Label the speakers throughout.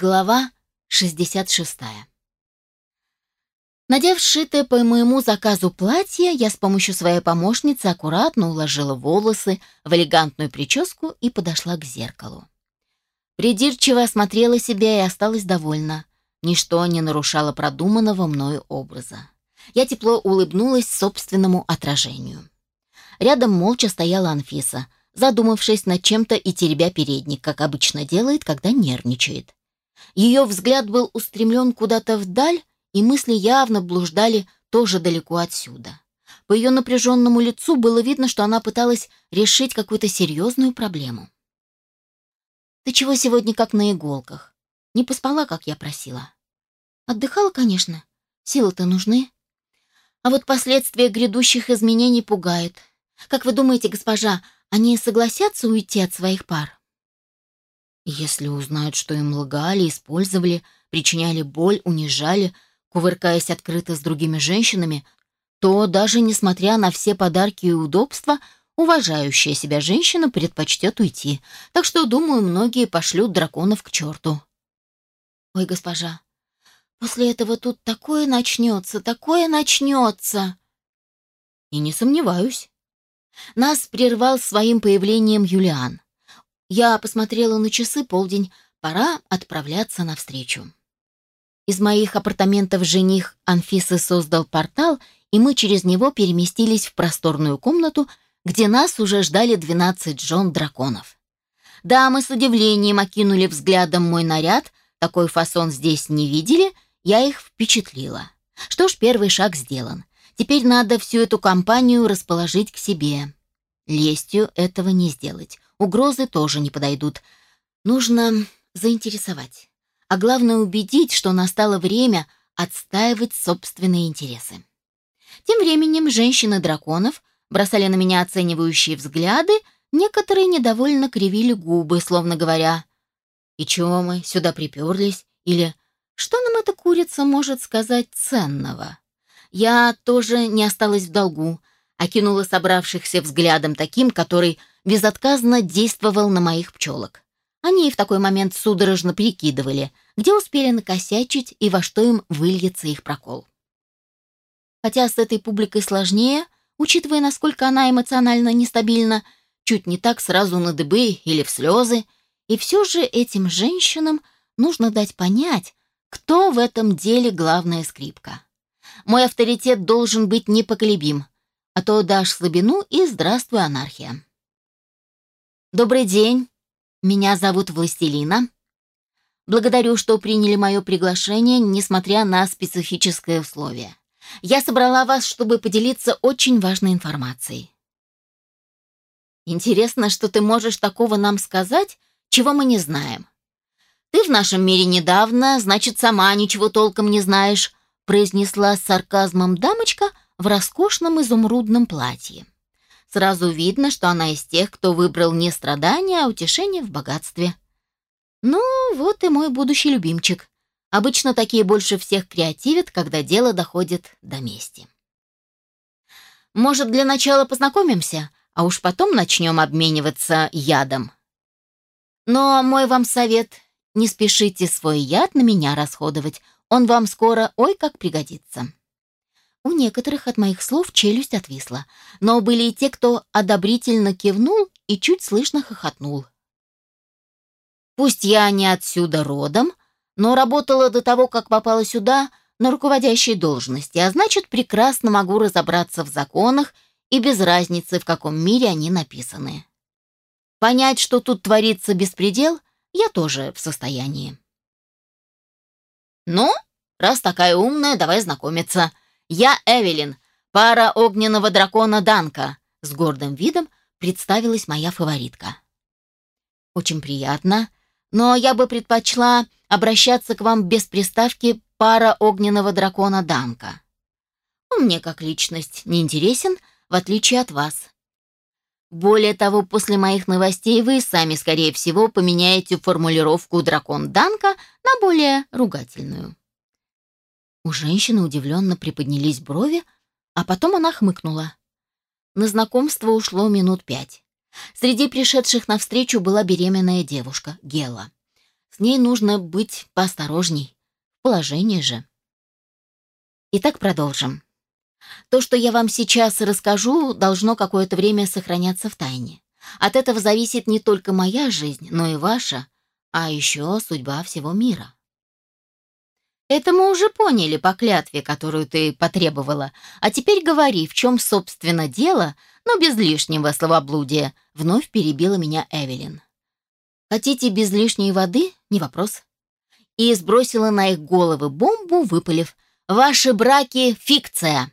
Speaker 1: Глава 66. Надев сшитое по моему заказу платье, я с помощью своей помощницы аккуратно уложила волосы в элегантную прическу и подошла к зеркалу. Придирчиво осмотрела себя и осталась довольна. Ничто не нарушало продуманного мною образа. Я тепло улыбнулась собственному отражению. Рядом молча стояла Анфиса, задумавшись над чем-то и теребя передник, как обычно делает, когда нервничает. Ее взгляд был устремлен куда-то вдаль, и мысли явно блуждали тоже далеко отсюда. По ее напряженному лицу было видно, что она пыталась решить какую-то серьезную проблему. «Ты чего сегодня как на иголках? Не поспала, как я просила?» «Отдыхала, конечно. Силы-то нужны. А вот последствия грядущих изменений пугают. Как вы думаете, госпожа, они согласятся уйти от своих пар?» Если узнают, что им лгали, использовали, причиняли боль, унижали, кувыркаясь открыто с другими женщинами, то даже несмотря на все подарки и удобства, уважающая себя женщина предпочтет уйти. Так что, думаю, многие пошлют драконов к черту. Ой, госпожа, после этого тут такое начнется, такое начнется. И не сомневаюсь. Нас прервал своим появлением Юлиан. Я посмотрела на часы, полдень, пора отправляться навстречу. Из моих апартаментов жених Анфисы создал портал, и мы через него переместились в просторную комнату, где нас уже ждали 12 жен драконов. Дамы с удивлением окинули взглядом мой наряд, такой фасон здесь не видели, я их впечатлила. Что ж, первый шаг сделан. Теперь надо всю эту компанию расположить к себе. Лестью этого не сделать. Угрозы тоже не подойдут. Нужно заинтересовать. А главное убедить, что настало время отстаивать собственные интересы. Тем временем женщины драконов бросали на меня оценивающие взгляды, некоторые недовольно кривили губы, словно говоря «И чего мы сюда приперлись?» или «Что нам эта курица может сказать ценного?» Я тоже не осталась в долгу, окинула собравшихся взглядом таким, который безотказно действовал на моих пчелок. Они и в такой момент судорожно прикидывали, где успели накосячить и во что им выльется их прокол. Хотя с этой публикой сложнее, учитывая, насколько она эмоционально нестабильна, чуть не так сразу на дыбы или в слезы, и все же этим женщинам нужно дать понять, кто в этом деле главная скрипка. Мой авторитет должен быть непоколебим, а то дашь слабину и здравствуй, анархия. Добрый день. Меня зовут Властелина. Благодарю, что приняли мое приглашение, несмотря на специфическое условие. Я собрала вас, чтобы поделиться очень важной информацией. Интересно, что ты можешь такого нам сказать, чего мы не знаем. Ты в нашем мире недавно, значит, сама ничего толком не знаешь, произнесла с сарказмом дамочка — в роскошном изумрудном платье. Сразу видно, что она из тех, кто выбрал не страдания, а утешение в богатстве. Ну, вот и мой будущий любимчик. Обычно такие больше всех креативят, когда дело доходит до мести. Может, для начала познакомимся, а уж потом начнем обмениваться ядом. Но мой вам совет — не спешите свой яд на меня расходовать, он вам скоро ой как пригодится. У некоторых от моих слов челюсть отвисла, но были и те, кто одобрительно кивнул и чуть слышно хохотнул. Пусть я не отсюда родом, но работала до того, как попала сюда, на руководящей должности, а значит, прекрасно могу разобраться в законах и без разницы, в каком мире они написаны. Понять, что тут творится беспредел, я тоже в состоянии. «Ну, раз такая умная, давай знакомиться», «Я Эвелин, пара огненного дракона Данка», — с гордым видом представилась моя фаворитка. «Очень приятно, но я бы предпочла обращаться к вам без приставки «пара огненного дракона Данка». Он мне как личность не интересен, в отличие от вас. Более того, после моих новостей вы сами, скорее всего, поменяете формулировку «дракон Данка» на более ругательную. У женщины удивленно приподнялись брови, а потом она хмыкнула. На знакомство ушло минут пять. Среди пришедших навстречу была беременная девушка, Гела. С ней нужно быть поосторожней. Положение же. Итак, продолжим. То, что я вам сейчас расскажу, должно какое-то время сохраняться в тайне. От этого зависит не только моя жизнь, но и ваша, а еще судьба всего мира. Это мы уже поняли по клятве, которую ты потребовала. А теперь говори, в чем, собственно, дело, но без лишнего словоблудия, вновь перебила меня Эвелин. Хотите без лишней воды? Не вопрос. И сбросила на их головы бомбу, выпалив. Ваши браки — фикция.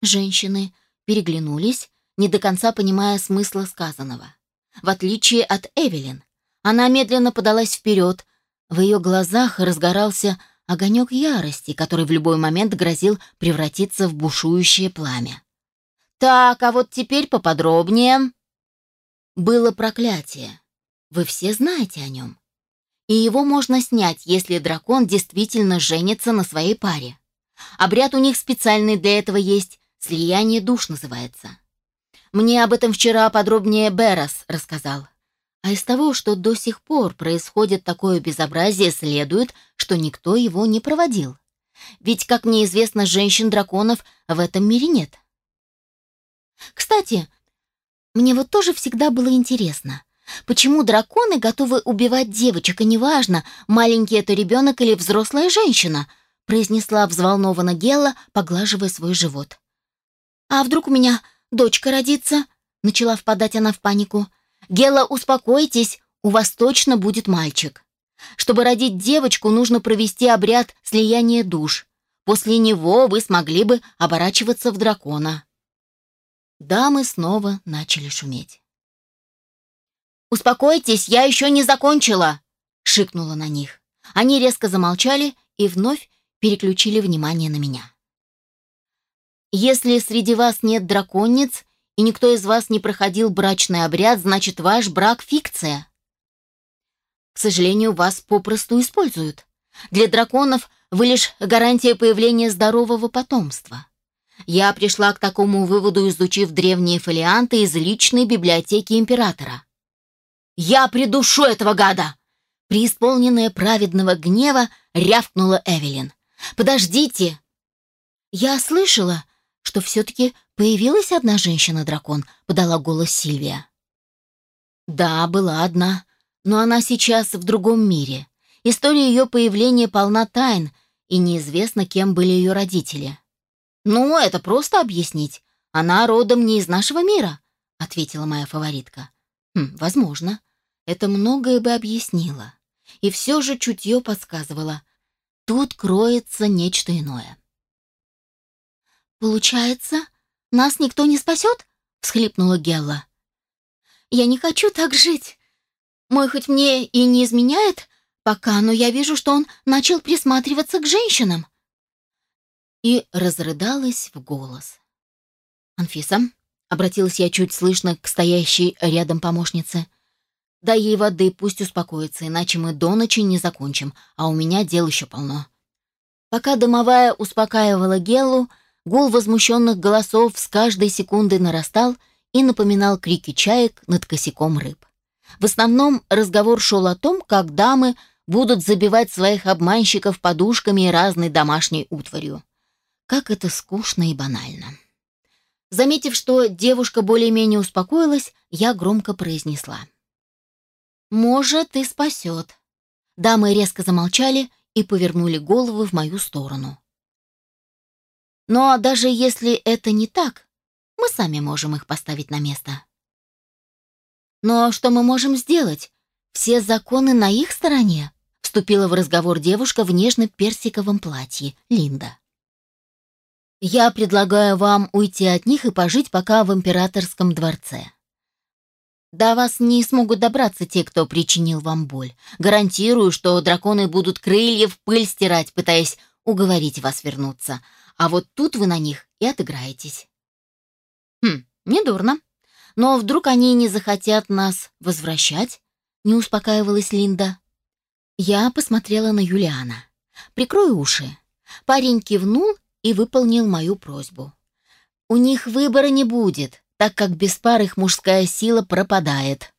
Speaker 1: Женщины переглянулись, не до конца понимая смысла сказанного. В отличие от Эвелин, она медленно подалась вперед. В ее глазах разгорался огонек ярости, который в любой момент грозил превратиться в бушующее пламя. «Так, а вот теперь поподробнее». Было проклятие. Вы все знаете о нем. И его можно снять, если дракон действительно женится на своей паре. Обряд у них специальный для этого есть, слияние душ называется. Мне об этом вчера подробнее Берас рассказал. А из того, что до сих пор происходит такое безобразие, следует, что никто его не проводил. Ведь, как мне известно, женщин-драконов в этом мире нет. Кстати, мне вот тоже всегда было интересно, почему драконы готовы убивать девочек, и неважно, маленький это ребенок или взрослая женщина, произнесла взволнованно Гелла, поглаживая свой живот. «А вдруг у меня дочка родится?» Начала впадать она в панику. «Гела, успокойтесь, у вас точно будет мальчик. Чтобы родить девочку, нужно провести обряд слияния душ. После него вы смогли бы оборачиваться в дракона». Дамы снова начали шуметь. «Успокойтесь, я еще не закончила!» — шикнула на них. Они резко замолчали и вновь переключили внимание на меня. «Если среди вас нет драконниц, и никто из вас не проходил брачный обряд, значит, ваш брак — фикция. К сожалению, вас попросту используют. Для драконов вы лишь гарантия появления здорового потомства. Я пришла к такому выводу, изучив древние фолианты из личной библиотеки императора. «Я придушу этого гада!» Преисполненная праведного гнева рявкнула Эвелин. «Подождите!» Я слышала, что все-таки появилась одна женщина-дракон», — подала голос Сильвия. «Да, была одна, но она сейчас в другом мире. История ее появления полна тайн, и неизвестно, кем были ее родители». «Ну, это просто объяснить. Она родом не из нашего мира», — ответила моя фаворитка. «Хм, возможно. Это многое бы объяснило. И все же чутье подсказывало. Тут кроется нечто иное. «Получается, нас никто не спасет?» — всхлипнула Гелла. «Я не хочу так жить. Мой хоть мне и не изменяет пока, но я вижу, что он начал присматриваться к женщинам». И разрыдалась в голос. «Анфиса», — обратилась я чуть слышно к стоящей рядом помощнице, — «дай ей воды, пусть успокоится, иначе мы до ночи не закончим, а у меня дел еще полно». Пока домовая успокаивала Геллу, Гул возмущенных голосов с каждой секундой нарастал и напоминал крики чаек над косяком рыб. В основном разговор шел о том, как дамы будут забивать своих обманщиков подушками и разной домашней утварью. Как это скучно и банально. Заметив, что девушка более-менее успокоилась, я громко произнесла. «Может, и спасет». Дамы резко замолчали и повернули головы в мою сторону. Но даже если это не так, мы сами можем их поставить на место. Но что мы можем сделать? Все законы на их стороне, вступила в разговор девушка в нежно-персиковом платье, Линда. Я предлагаю вам уйти от них и пожить пока в императорском дворце. До вас не смогут добраться те, кто причинил вам боль. Гарантирую, что драконы будут крылья в пыль стирать, пытаясь уговорить вас вернуться. А вот тут вы на них и отыграетесь. Хм, недурно. Но вдруг они не захотят нас возвращать? Не успокаивалась Линда. Я посмотрела на Юлиана. Прикрой уши. Парень кивнул и выполнил мою просьбу. У них выбора не будет, так как без пар их мужская сила пропадает.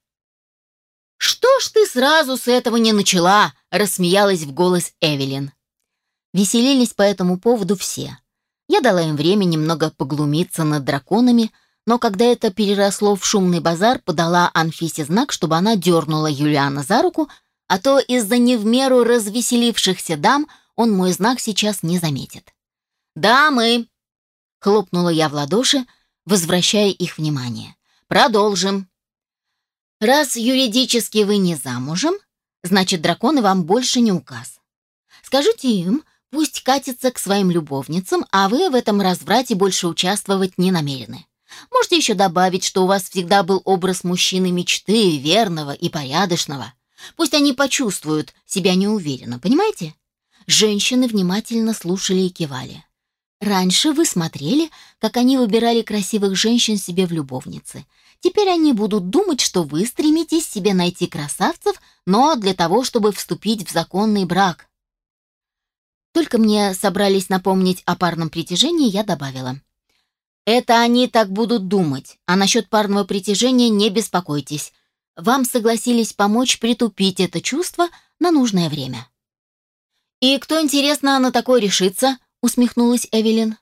Speaker 1: «Что ж ты сразу с этого не начала?» — рассмеялась в голос Эвелин. Веселились по этому поводу все. Я дала им время немного поглумиться над драконами, но когда это переросло в шумный базар, подала Анфисе знак, чтобы она дернула Юлиана за руку, а то из-за не в меру развеселившихся дам он мой знак сейчас не заметит. «Дамы!» — хлопнула я в ладоши, возвращая их внимание. «Продолжим!» Раз юридически вы не замужем, значит, драконы вам больше не указ. Скажите им, пусть катятся к своим любовницам, а вы в этом разврате больше участвовать не намерены. Можете еще добавить, что у вас всегда был образ мужчины мечты, верного и порядочного. Пусть они почувствуют себя неуверенно, понимаете? Женщины внимательно слушали и кивали. Раньше вы смотрели, как они выбирали красивых женщин себе в любовницы – Теперь они будут думать, что вы стремитесь себе найти красавцев, но для того, чтобы вступить в законный брак. Только мне собрались напомнить о парном притяжении, я добавила. Это они так будут думать, а насчет парного притяжения не беспокойтесь. Вам согласились помочь притупить это чувство на нужное время. «И кто, интересно, на такое решится?» — усмехнулась Эвелин.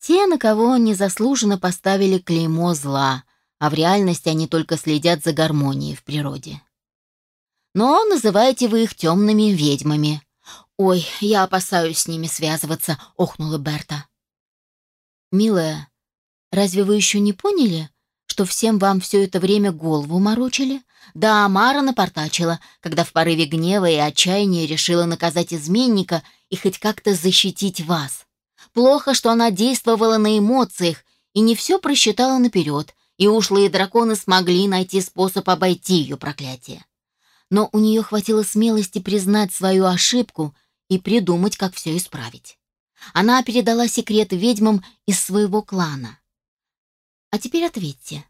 Speaker 1: «Те, на кого незаслуженно поставили клеймо зла», а в реальности они только следят за гармонией в природе. Но называете вы их темными ведьмами. Ой, я опасаюсь с ними связываться, охнула Берта. Милая, разве вы еще не поняли, что всем вам все это время голову морочили? Да, Мара напортачила, когда в порыве гнева и отчаяния решила наказать изменника и хоть как-то защитить вас. Плохо, что она действовала на эмоциях и не все просчитала наперед, и ушлые драконы смогли найти способ обойти ее проклятие. Но у нее хватило смелости признать свою ошибку и придумать, как все исправить. Она передала секрет ведьмам из своего клана. А теперь ответьте,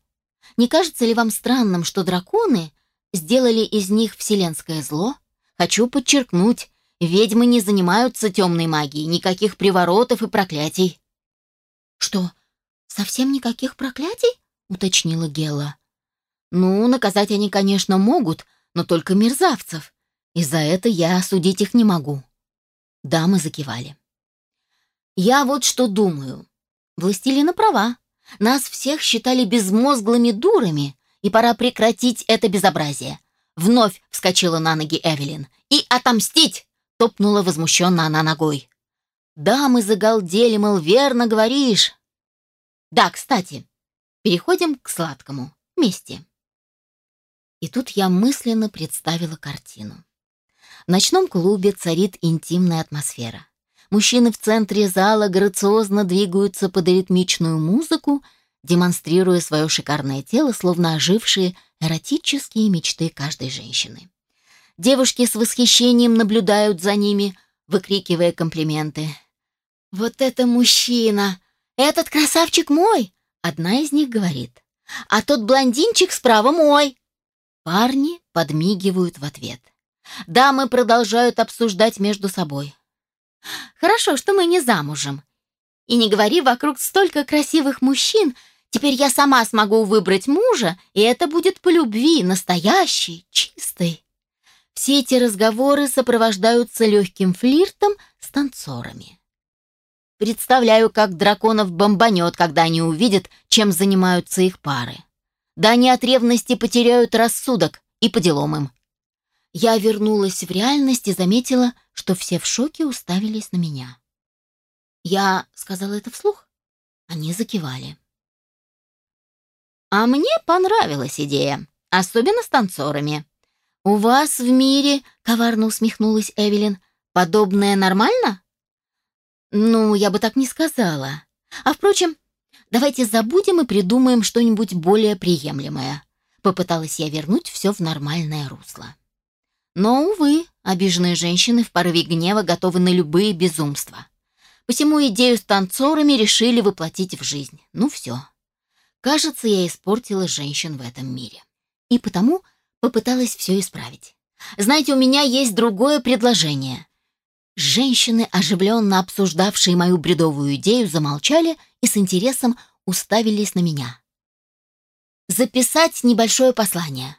Speaker 1: не кажется ли вам странным, что драконы сделали из них вселенское зло? Хочу подчеркнуть, ведьмы не занимаются темной магией, никаких приворотов и проклятий. Что, совсем никаких проклятий? уточнила Гела. Ну, наказать они, конечно, могут, но только мерзавцев. И за это я осудить их не могу. Дамы закивали. Я вот что думаю. Властелина права. Нас всех считали безмозглыми дурами, и пора прекратить это безобразие. Вновь вскочила на ноги Эвелин. И отомстить! Топнула возмущенно она ногой. Дамы загалдели, мол, верно говоришь. Да, кстати, Переходим к сладкому. Вместе. И тут я мысленно представила картину. В ночном клубе царит интимная атмосфера. Мужчины в центре зала грациозно двигаются под ритмичную музыку, демонстрируя свое шикарное тело, словно ожившие эротические мечты каждой женщины. Девушки с восхищением наблюдают за ними, выкрикивая комплименты. «Вот это мужчина! Этот красавчик мой! Одна из них говорит, «А тот блондинчик справа мой!» Парни подмигивают в ответ. Дамы продолжают обсуждать между собой. «Хорошо, что мы не замужем. И не говори вокруг столько красивых мужчин, теперь я сама смогу выбрать мужа, и это будет по любви, настоящий, чистый». Все эти разговоры сопровождаются легким флиртом с танцорами. Представляю, как драконов бомбанет, когда они увидят, чем занимаются их пары. Да они от ревности потеряют рассудок, и по делам им. Я вернулась в реальность и заметила, что все в шоке уставились на меня. Я сказала это вслух. Они закивали. А мне понравилась идея, особенно с танцорами. У вас в мире, коварно усмехнулась Эвелин, подобное нормально? Ну, я бы так не сказала. А впрочем, давайте забудем и придумаем что-нибудь более приемлемое. Попыталась я вернуть все в нормальное русло. Но, увы, обиженные женщины в порыве гнева готовы на любые безумства. Посему идею с танцорами решили воплотить в жизнь. Ну все. Кажется, я испортила женщин в этом мире. И потому попыталась все исправить. Знаете, у меня есть другое предложение. Женщины, оживленно обсуждавшие мою бредовую идею, замолчали и с интересом уставились на меня. Записать небольшое послание.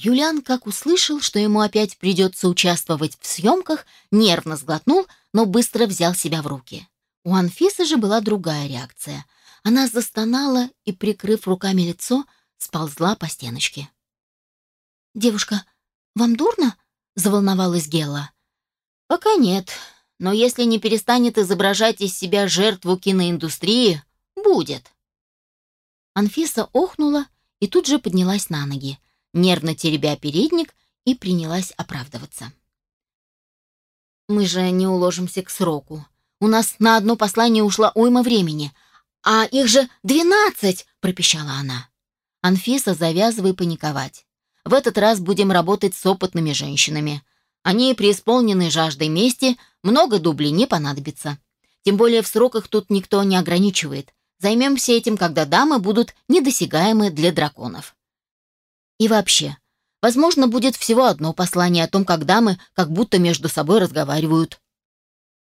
Speaker 1: Юлиан, как услышал, что ему опять придется участвовать в съемках, нервно сглотнул, но быстро взял себя в руки. У Анфисы же была другая реакция. Она застонала и, прикрыв руками лицо, сползла по стеночке. «Девушка, вам дурно?» — заволновалась Гелла. «Пока нет, но если не перестанет изображать из себя жертву киноиндустрии, будет». Анфиса охнула и тут же поднялась на ноги, нервно теребя передник и принялась оправдываться. «Мы же не уложимся к сроку. У нас на одно послание ушла уйма времени, а их же двенадцать!» — пропищала она. «Анфиса, завязывай паниковать. В этот раз будем работать с опытными женщинами. Они преисполнены жаждой мести, много дублей не понадобится. Тем более в сроках тут никто не ограничивает. Займемся этим, когда дамы будут недосягаемы для драконов. И вообще, возможно, будет всего одно послание о том, как дамы как будто между собой разговаривают.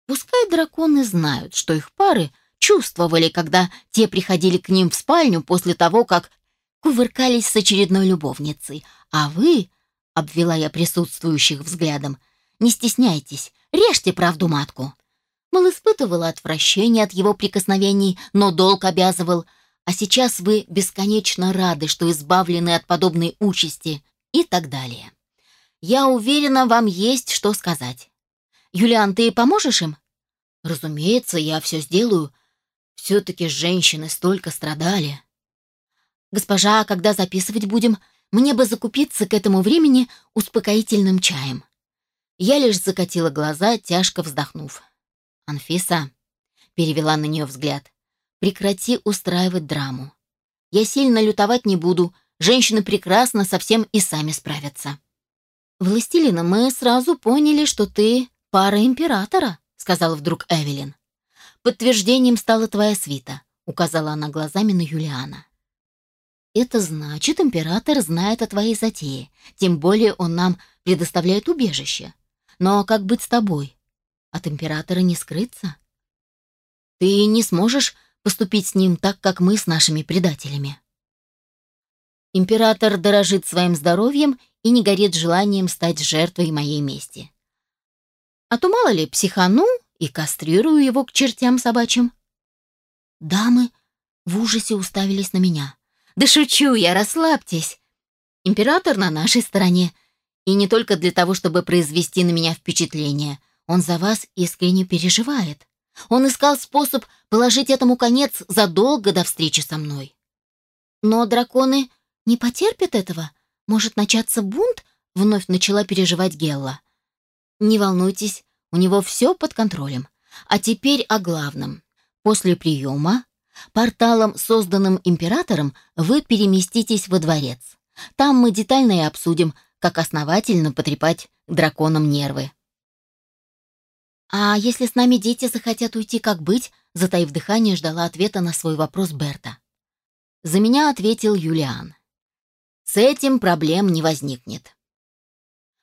Speaker 1: Пускай драконы знают, что их пары чувствовали, когда те приходили к ним в спальню после того, как кувыркались с очередной любовницей. А вы, — обвела я присутствующих взглядом, — не стесняйтесь, режьте правду матку. Мол, испытывала отвращение от его прикосновений, но долг обязывал, а сейчас вы бесконечно рады, что избавлены от подобной участи и так далее. Я уверена, вам есть что сказать. Юлиан, ты поможешь им? Разумеется, я все сделаю. Все-таки женщины столько страдали. Госпожа, когда записывать будем, мне бы закупиться к этому времени успокоительным чаем. Я лишь закатила глаза, тяжко вздохнув. «Анфиса», — перевела на нее взгляд, — «прекрати устраивать драму. Я сильно лютовать не буду, женщины прекрасно совсем и сами справятся». «Властелина, мы сразу поняли, что ты пара императора», — сказала вдруг Эвелин. «Подтверждением стала твоя свита», — указала она глазами на Юлиана. «Это значит, император знает о твоей затее, тем более он нам предоставляет убежище. Но как быть с тобой? От императора не скрыться. Ты не сможешь поступить с ним так, как мы с нашими предателями. Император дорожит своим здоровьем и не горит желанием стать жертвой моей мести. А то, мало ли, психану и кастрирую его к чертям собачьим. Дамы в ужасе уставились на меня. «Да шучу я, расслабьтесь. Император на нашей стороне. И не только для того, чтобы произвести на меня впечатление. Он за вас искренне переживает. Он искал способ положить этому конец задолго до встречи со мной. Но драконы не потерпят этого. Может начаться бунт? Вновь начала переживать Гелла. Не волнуйтесь, у него все под контролем. А теперь о главном. После приема, порталом, созданным императором, вы переместитесь во дворец. Там мы детально и обсудим, как основательно потрепать драконам нервы. «А если с нами дети захотят уйти, как быть?» Затаив дыхание, ждала ответа на свой вопрос Берта. За меня ответил Юлиан. «С этим проблем не возникнет».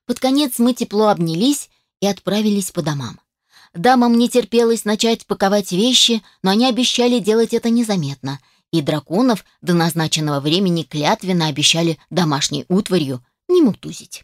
Speaker 1: Под конец мы тепло обнялись и отправились по домам. Дамам не терпелось начать паковать вещи, но они обещали делать это незаметно, и драконов до назначенного времени клятвенно обещали домашней утварью не мутузить.